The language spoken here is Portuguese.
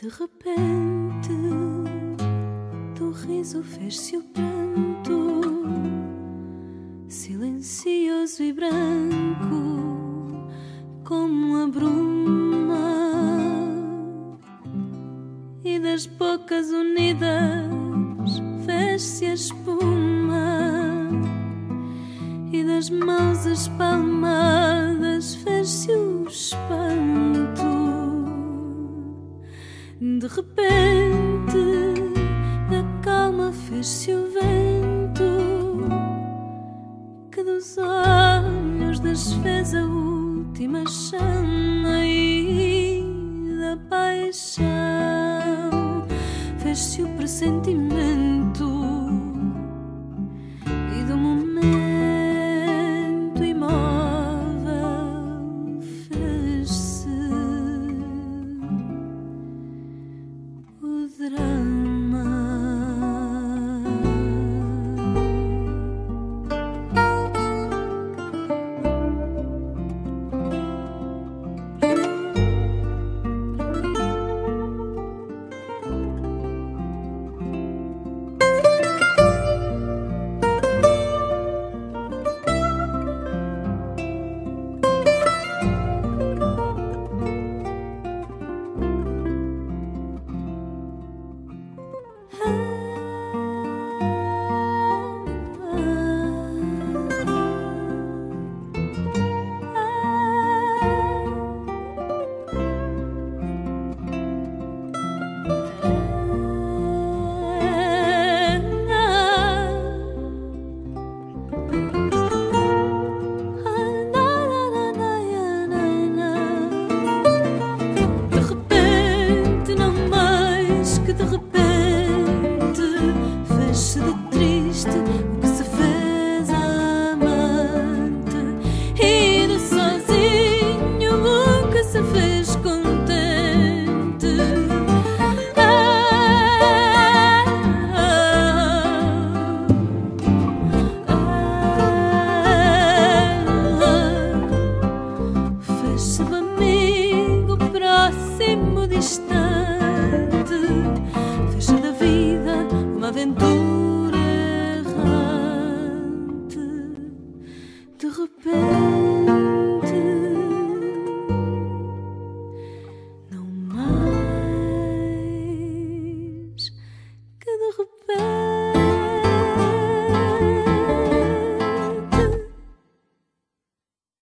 De repente, do riso fez-se o pranto, silencioso e branco, como a bruma, e das bocas unidas fez-se a espuma, e das mãos espalmadas De repente, da calma fez-se o vento que dos olhos desfez a última chama e da paixão fez-se o pressentimento o